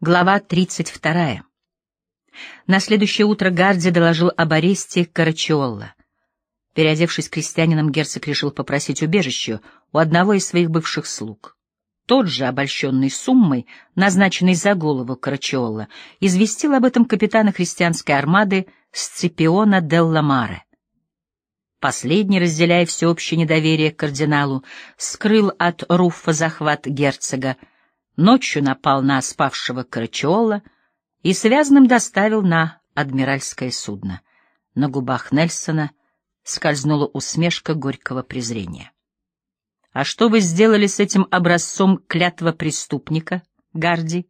Глава 32. На следующее утро Гарди доложил об аресте Карачиолла. Переодевшись крестьянином, герцог решил попросить убежище у одного из своих бывших слуг. Тот же, обольщенный суммой, назначенной за голову Карачиолла, известил об этом капитана христианской армады Сципиона Делла Маре. Последний, разделяя всеобщее недоверие к кардиналу, скрыл от Руффа захват герцога, ночью напал на спавшего Карачиола и связанным доставил на адмиральское судно. На губах Нельсона скользнула усмешка горького презрения. «А что вы сделали с этим образцом клятва преступника, Гарди?»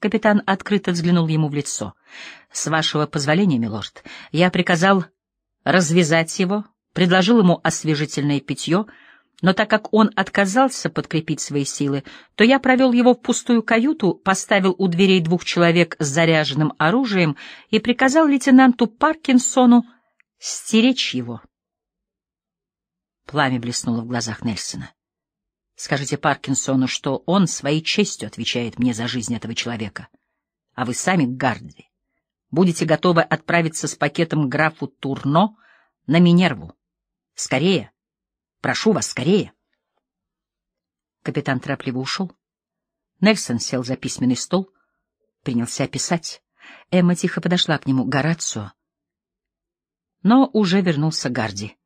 Капитан открыто взглянул ему в лицо. «С вашего позволения, милорд, я приказал развязать его, предложил ему освежительное питье — но так как он отказался подкрепить свои силы, то я провел его в пустую каюту, поставил у дверей двух человек с заряженным оружием и приказал лейтенанту Паркинсону стеречь его. Пламя блеснуло в глазах Нельсона. Скажите Паркинсону, что он своей честью отвечает мне за жизнь этого человека. А вы сами, Гарди, будете готовы отправиться с пакетом графу Турно на Минерву. Скорее! Прошу вас, скорее. Капитан торопливо ушел. Нельсон сел за письменный стол, принялся писать. Эмма тихо подошла к нему. Горацио. Но уже вернулся Гарди.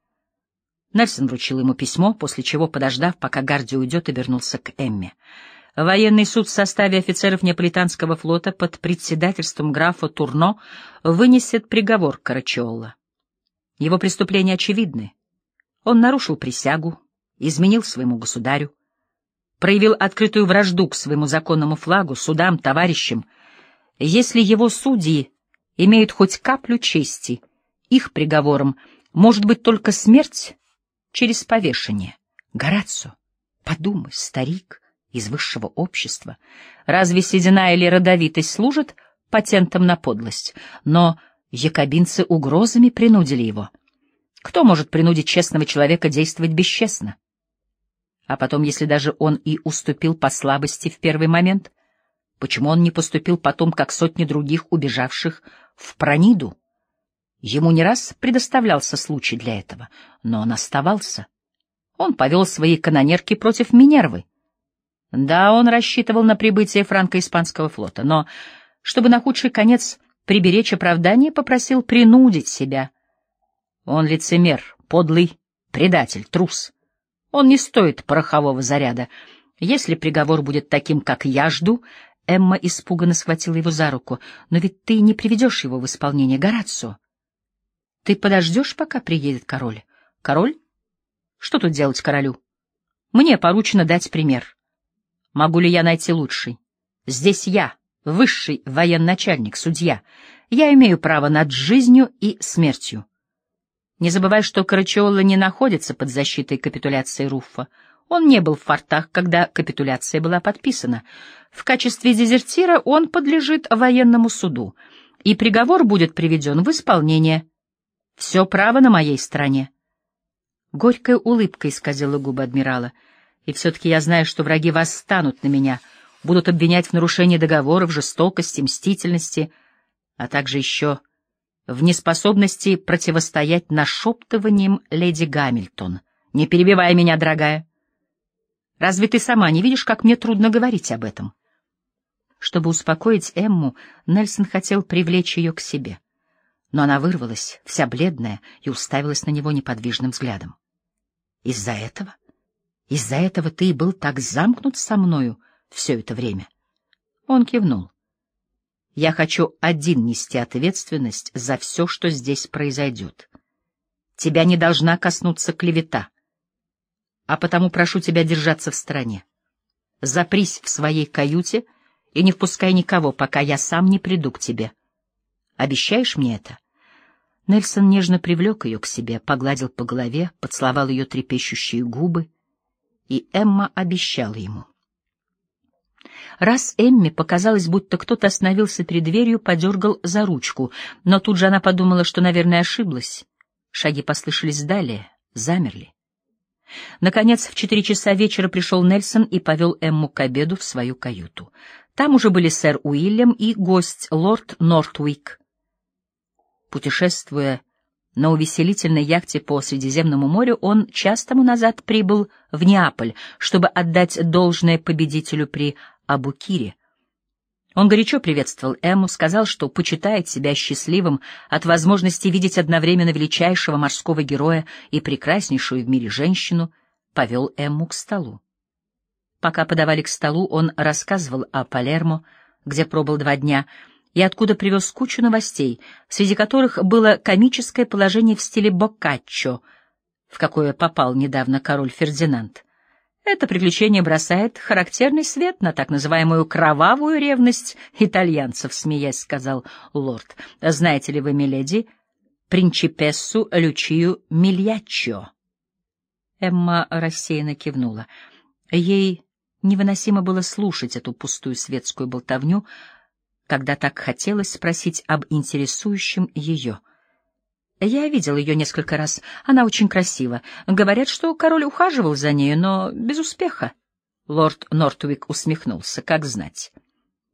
Нельсон вручил ему письмо, после чего, подождав, пока Гарди уйдет, и вернулся к Эмме. Военный суд в составе офицеров Неаполитанского флота под председательством графа Турно вынесет приговор Карачиолла. Его преступления очевидны. Он нарушил присягу, изменил своему государю, проявил открытую вражду к своему законному флагу, судам, товарищам. Если его судьи имеют хоть каплю чести, их приговором может быть только смерть через повешение. Горацио, подумай, старик из высшего общества, разве седина или родовитость служат патентом на подлость? Но якобинцы угрозами принудили его — кто может принудить честного человека действовать бесчестно? А потом, если даже он и уступил по слабости в первый момент, почему он не поступил потом, как сотни других убежавших в Прониду? Ему не раз предоставлялся случай для этого, но он оставался. Он повел свои канонерки против Минервы. Да, он рассчитывал на прибытие франко-испанского флота, но, чтобы на худший конец приберечь оправдание, попросил принудить себя — он лицемер, подлый, предатель, трус. Он не стоит порохового заряда. Если приговор будет таким, как я жду, Эмма испуганно схватила его за руку. Но ведь ты не приведешь его в исполнение, Горацио. Ты подождешь, пока приедет король? Король? Что тут делать королю? Мне поручено дать пример. Могу ли я найти лучший? Здесь я, высший военачальник, судья. Я имею право над жизнью и смертью. Не забывай, что Карачиола не находится под защитой капитуляции Руффа. Он не был в фортах, когда капитуляция была подписана. В качестве дезертира он подлежит военному суду, и приговор будет приведен в исполнение. Все право на моей стороне. Горькая улыбка исказила губы адмирала. И все-таки я знаю, что враги восстанут на меня, будут обвинять в нарушении договоров, жестокости, мстительности, а также еще в неспособности противостоять нашептываниям леди Гамильтон. «Не перебивай меня, дорогая. Разве ты сама не видишь, как мне трудно говорить об этом?» Чтобы успокоить Эмму, Нельсон хотел привлечь ее к себе. Но она вырвалась, вся бледная, и уставилась на него неподвижным взглядом. «Из-за этого? Из-за этого ты и был так замкнут со мною все это время?» Он кивнул. Я хочу один нести ответственность за все, что здесь произойдет. Тебя не должна коснуться клевета, а потому прошу тебя держаться в стороне. Запрись в своей каюте и не впускай никого, пока я сам не приду к тебе. Обещаешь мне это?» Нельсон нежно привлек ее к себе, погладил по голове, поцеловал ее трепещущие губы, и Эмма обещала ему. Раз Эмми показалось, будто кто-то остановился перед дверью, подергал за ручку, но тут же она подумала, что, наверное, ошиблась. Шаги послышались далее, замерли. Наконец, в четыре часа вечера пришел Нельсон и повел Эмму к обеду в свою каюту. Там уже были сэр Уильям и гость, лорд Нортвик. Путешествуя на увеселительной яхте по Средиземному морю, он час тому назад прибыл в Неаполь, чтобы отдать должное победителю при Абукире. Он горячо приветствовал Эмму, сказал, что почитает себя счастливым от возможности видеть одновременно величайшего морского героя и прекраснейшую в мире женщину, повел Эмму к столу. Пока подавали к столу, он рассказывал о Палермо, где пробыл два дня, и откуда привез кучу новостей, среди которых было комическое положение в стиле Боккаччо, в какое попал недавно король Фердинанд. Это приключение бросает характерный свет на так называемую кровавую ревность итальянцев, смеясь, сказал лорд. Знаете ли вы, миледи, принчипессу Лючию Мильяччо? Эмма рассеянно кивнула. Ей невыносимо было слушать эту пустую светскую болтовню, когда так хотелось спросить об интересующем ее — я видел ее несколько раз. Она очень красива. Говорят, что король ухаживал за нею, но без успеха. Лорд Нортвик усмехнулся, как знать.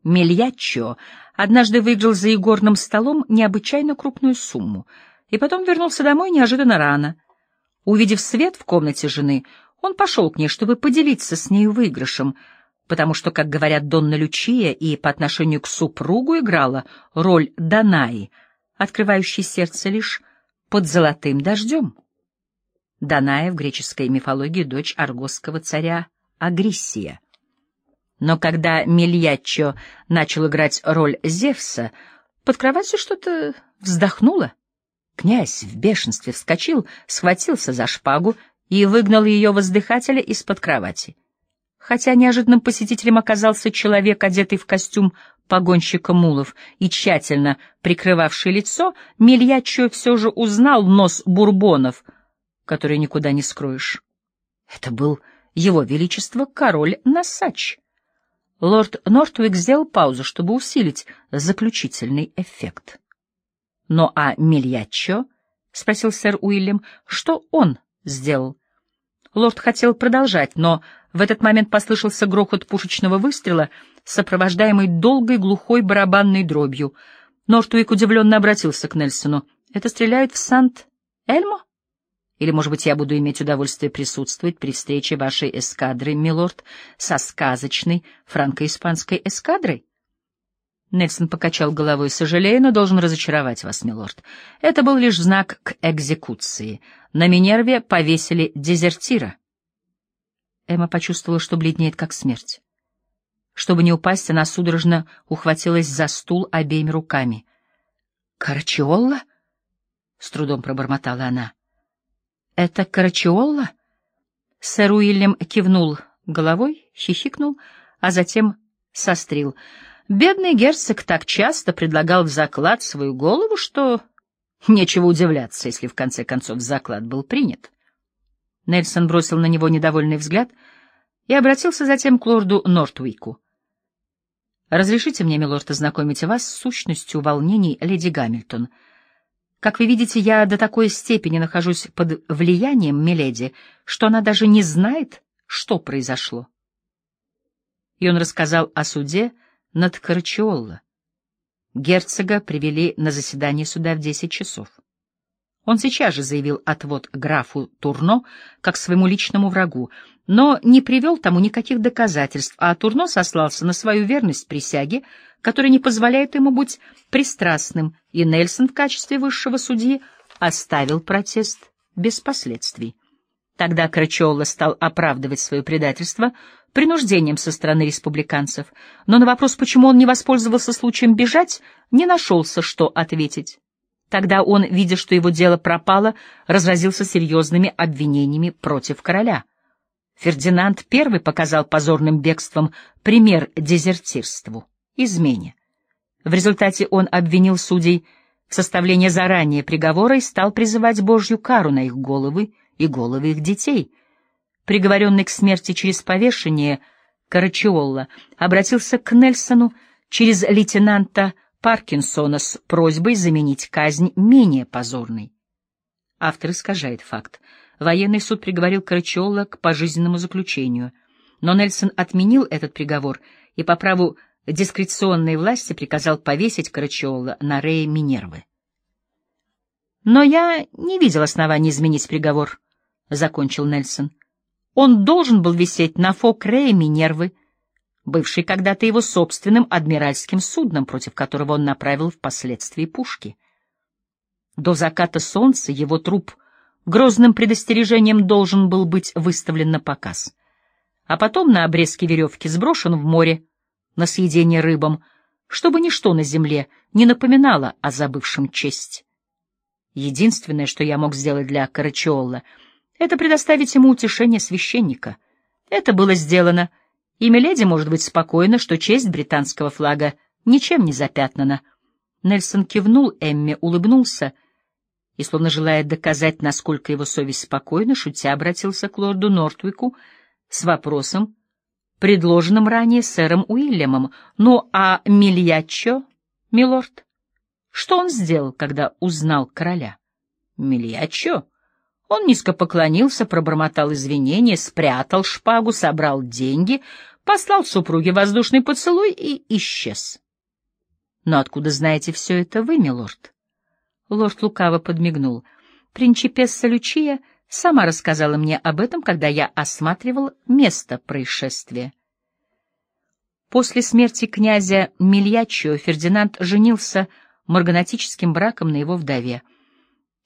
Мельяччо однажды выиграл за игорным столом необычайно крупную сумму и потом вернулся домой неожиданно рано. Увидев свет в комнате жены, он пошел к ней, чтобы поделиться с нею выигрышем, потому что, как говорят Донна Лючия, и по отношению к супругу играла роль Данаи, открывающей сердце лишь под золотым дождем. Даная в греческой мифологии дочь аргосского царя Агриссия. Но когда Мельяччо начал играть роль Зевса, под кроватью что-то вздохнуло. Князь в бешенстве вскочил, схватился за шпагу и выгнал ее воздыхателя из-под кровати. Хотя неожиданным посетителем оказался человек, одетый в костюм погонщика мулов и тщательно прикрывавший лицо, Мельячо все же узнал нос бурбонов, который никуда не скроешь. Это был его величество король Насач. Лорд Нортвик сделал паузу, чтобы усилить заключительный эффект. — Но а Мельячо? — спросил сэр Уильям. — Что он сделал? Лорд хотел продолжать, но в этот момент послышался грохот пушечного выстрела, сопровождаемый долгой глухой барабанной дробью. Нортуик удивленно обратился к Нельсону. «Это стреляют в Сант-Эльмо? Или, может быть, я буду иметь удовольствие присутствовать при встрече вашей эскадры, милорд, со сказочной франко-испанской эскадрой?» Нельсон покачал головой, сожалея, но должен разочаровать вас, милорд. Это был лишь знак к экзекуции. На Минерве повесили дезертира. Эмма почувствовала, что бледнеет, как смерть. Чтобы не упасть, она судорожно ухватилась за стул обеими руками. «Карачиолла?» — с трудом пробормотала она. «Это Карачиолла?» Сэр Уильям кивнул головой, хихикнул, а затем сострил. Бедный герцог так часто предлагал в заклад свою голову, что нечего удивляться, если в конце концов заклад был принят. Нельсон бросил на него недовольный взгляд и обратился затем к лорду Нортвику. «Разрешите мне, милорд, ознакомить вас с сущностью волнений леди Гамильтон. Как вы видите, я до такой степени нахожусь под влиянием Миледи, что она даже не знает, что произошло». И он рассказал о суде над Карачиолло. Герцога привели на заседание суда в десять часов. Он сейчас же заявил отвод графу Турно как своему личному врагу, но не привел тому никаких доказательств, а Турно сослался на свою верность присяге, которая не позволяет ему быть пристрастным, и Нельсон в качестве высшего судьи оставил протест без последствий. Тогда Крачоула стал оправдывать свое предательство принуждением со стороны республиканцев, но на вопрос, почему он не воспользовался случаем бежать, не нашелся, что ответить. Тогда он, видя, что его дело пропало, разразился серьезными обвинениями против короля. Фердинанд I показал позорным бегством пример дезертирству, измене. В результате он обвинил судей в составлении заранее приговора и стал призывать Божью кару на их головы и головы их детей. Приговоренный к смерти через повешение Карачиолла обратился к Нельсону через лейтенанта Паркинсона с просьбой заменить казнь менее позорной. Автор искажает факт. военный суд приговорил Карачиола к пожизненному заключению, но Нельсон отменил этот приговор и по праву дискреционной власти приказал повесить Карачиола на Рее Минервы. «Но я не видел оснований изменить приговор», — закончил Нельсон. «Он должен был висеть на фок Рее Минервы, бывший когда-то его собственным адмиральским судном, против которого он направил впоследствии пушки. До заката солнца его труп грозным предостережением должен был быть выставлен на показ, а потом на обрезке веревки сброшен в море на съедение рыбам, чтобы ничто на земле не напоминало о забывшем честь. Единственное, что я мог сделать для Карачиолла, это предоставить ему утешение священника. Это было сделано — и Миледи может быть спокойна, что честь британского флага ничем не запятнана. Нельсон кивнул Эмме, улыбнулся и, словно желая доказать, насколько его совесть спокойна, шутя обратился к лорду Нортвику с вопросом, предложенным ранее сэром Уильямом. «Ну, а Мильячо, милорд, что он сделал, когда узнал короля?» «Мильячо?» Он низко поклонился, пробормотал извинения, спрятал шпагу, собрал деньги, послал супруге воздушный поцелуй и исчез. «Но откуда знаете все это вы, милорд?» Лорд лукаво подмигнул. «Принчипесса Лючия сама рассказала мне об этом, когда я осматривал место происшествия». После смерти князя Мильячо Фердинанд женился марганатическим браком на его вдове —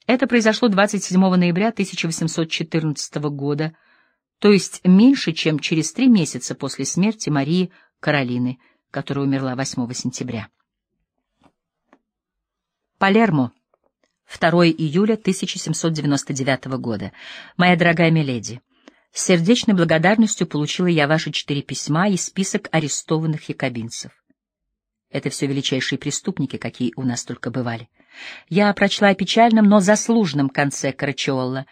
это произошло 27 ноября 1814 года, то есть меньше, чем через три месяца после смерти Марии Каролины, которая умерла 8 сентября. Палермо, 2 июля 1799 года. Моя дорогая Миледи, с сердечной благодарностью получила я ваши четыре письма и список арестованных якобинцев. Это все величайшие преступники, какие у нас только бывали. Я прочла о печальном, но заслуженном конце Карачиолла.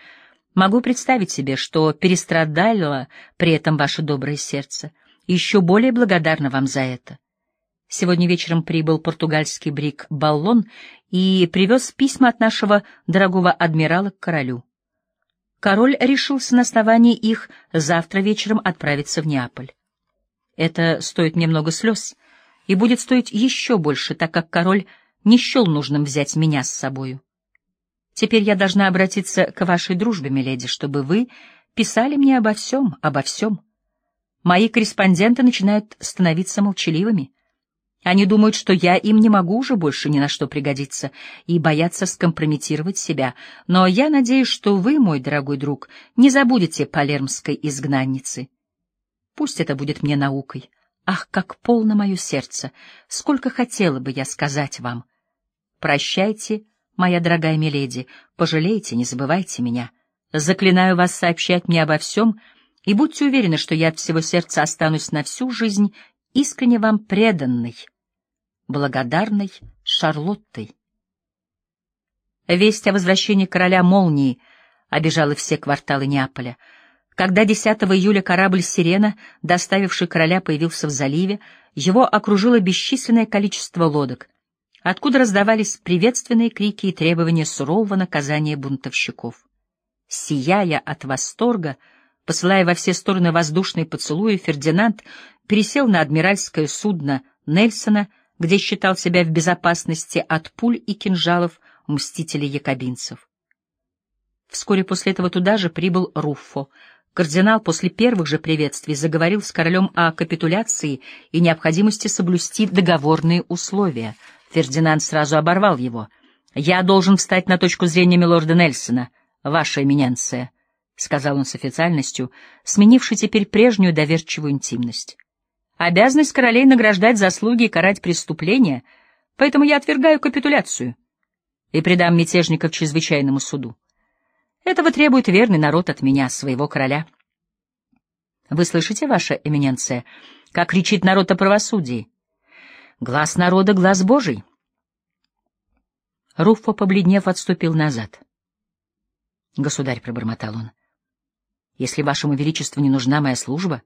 Могу представить себе, что перестрадало при этом ваше доброе сердце. еще более благодарна вам за это. Сегодня вечером прибыл португальский брик «Баллон» и привез письма от нашего дорогого адмирала к королю. Король решился на основании их завтра вечером отправиться в Неаполь. Это стоит мне много слез и будет стоить еще больше, так как король не счел нужным взять меня с собою. Теперь я должна обратиться к вашей дружбе, миледи, чтобы вы писали мне обо всем, обо всем. Мои корреспонденты начинают становиться молчаливыми. Они думают, что я им не могу уже больше ни на что пригодиться и боятся скомпрометировать себя. Но я надеюсь, что вы, мой дорогой друг, не забудете палермской изгнанницы. Пусть это будет мне наукой. Ах, как полно мое сердце! Сколько хотела бы я сказать вам! Прощайте, моя дорогая миледи, пожалейте, не забывайте меня. Заклинаю вас сообщать мне обо всем, и будьте уверены, что я от всего сердца останусь на всю жизнь искренне вам преданной, благодарной Шарлоттой. Весть о возвращении короля молнии обижала все кварталы Неаполя — когда 10 июля корабль «Сирена», доставивший короля, появился в заливе, его окружило бесчисленное количество лодок, откуда раздавались приветственные крики и требования сурового наказания бунтовщиков. Сияя от восторга, посылая во все стороны воздушные поцелуи, Фердинанд пересел на адмиральское судно Нельсона, где считал себя в безопасности от пуль и кинжалов мстителей якобинцев. Вскоре после этого туда же прибыл Руффо, Кардинал после первых же приветствий заговорил с королем о капитуляции и необходимости соблюсти договорные условия. Фердинанд сразу оборвал его. «Я должен встать на точку зрения милорда Нельсона, ваша эминенция», — сказал он с официальностью, сменивший теперь прежнюю доверчивую интимность. «Обязанность королей награждать заслуги и карать преступления, поэтому я отвергаю капитуляцию и предам мятежников чрезвычайному суду. Этого требует верный народ от меня, своего короля. Вы слышите, ваша эминенция, как кричит народ о правосудии? Глаз народа — глаз Божий. Руффо, побледнев, отступил назад. Государь, — пробормотал он, — если вашему величеству не нужна моя служба...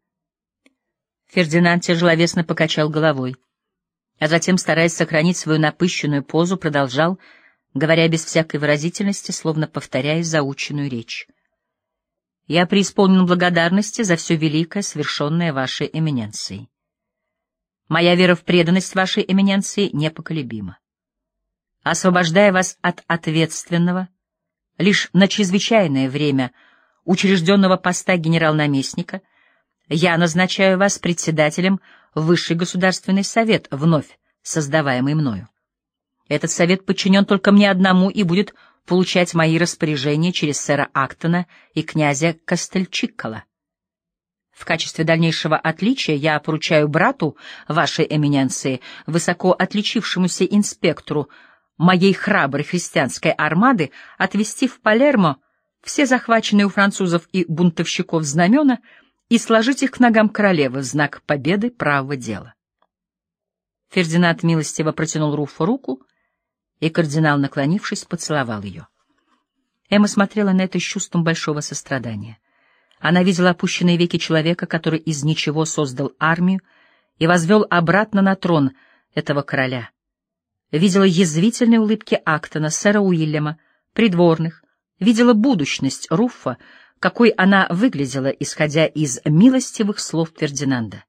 Фердинанд тяжеловесно покачал головой, а затем, стараясь сохранить свою напыщенную позу, продолжал — говоря без всякой выразительности, словно повторяя заученную речь. Я преисполнен благодарности за все великое, совершенное вашей эминенцией. Моя вера в преданность вашей эминенции непоколебима. Освобождая вас от ответственного, лишь на чрезвычайное время учрежденного поста генерал-наместника, я назначаю вас председателем Высший Государственный Совет, вновь создаваемый мною. Этот совет подчинен только мне одному и будет получать мои распоряжения через сэра Актона и князя Костельчиккола. В качестве дальнейшего отличия я поручаю брату вашей эминенции, высоко отличившемуся инспектору моей храброй христианской армады, отвести в Палермо все захваченные у французов и бунтовщиков знамена и сложить их к ногам королевы в знак победы правого дела. Фердинанд милостиво протянул Руфу руку, и кардинал, наклонившись, поцеловал ее. Эмма смотрела на это с чувством большого сострадания. Она видела опущенные веки человека, который из ничего создал армию и возвел обратно на трон этого короля. Видела язвительные улыбки Актона, сэра Уильяма, придворных, видела будущность Руффа, какой она выглядела, исходя из милостивых слов Фердинанда.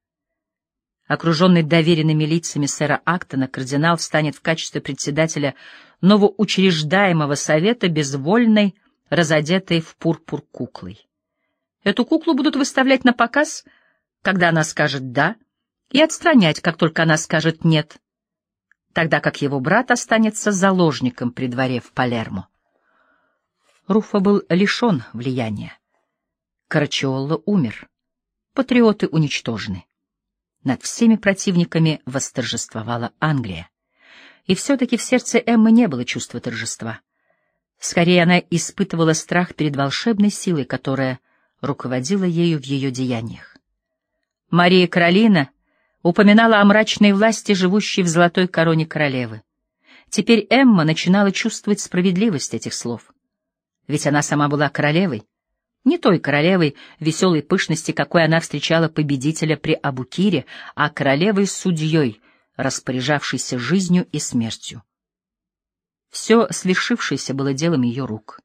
Окруженный доверенными лицами сэра Актона, кардинал станет в качестве председателя новоучреждаемого совета безвольной, разодетой в пурпур куклой. Эту куклу будут выставлять на показ, когда она скажет «да», и отстранять, как только она скажет «нет», тогда как его брат останется заложником при дворе в Палермо. Руфа был лишен влияния. Карачиолло умер. Патриоты уничтожены. Над всеми противниками восторжествовала Англия. И все-таки в сердце Эммы не было чувства торжества. Скорее, она испытывала страх перед волшебной силой, которая руководила ею в ее деяниях. Мария Каролина упоминала о мрачной власти, живущей в золотой короне королевы. Теперь Эмма начинала чувствовать справедливость этих слов. Ведь она сама была королевой, не той королевой веселой пышности, какой она встречала победителя при Абукире, а королевой-судьей, распоряжавшейся жизнью и смертью. Все свершившееся было делом ее рук.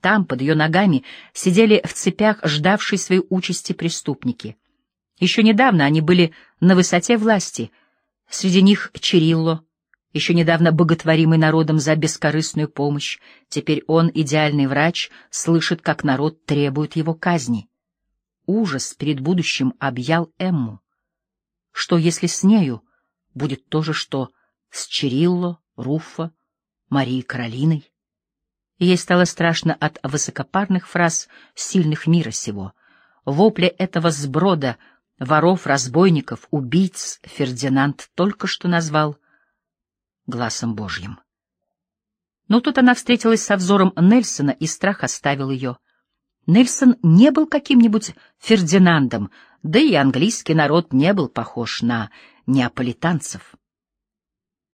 Там, под ее ногами, сидели в цепях ждавшие своей участи преступники. Еще недавно они были на высоте власти. Среди них Чирилло, еще недавно боготворимый народом за бескорыстную помощь. Теперь он, идеальный врач, слышит, как народ требует его казни. Ужас перед будущим объял Эмму. Что, если с нею будет то же, что с Чирилло, Руффа, Марией Каролиной? ей стало страшно от высокопарных фраз сильных мира сего. Вопля этого сброда воров, разбойников, убийц Фердинанд только что назвал глазом Божьим. Но тут она встретилась со взором Нельсона, и страх оставил ее. Нельсон не был каким-нибудь Фердинандом, да и английский народ не был похож на неаполитанцев.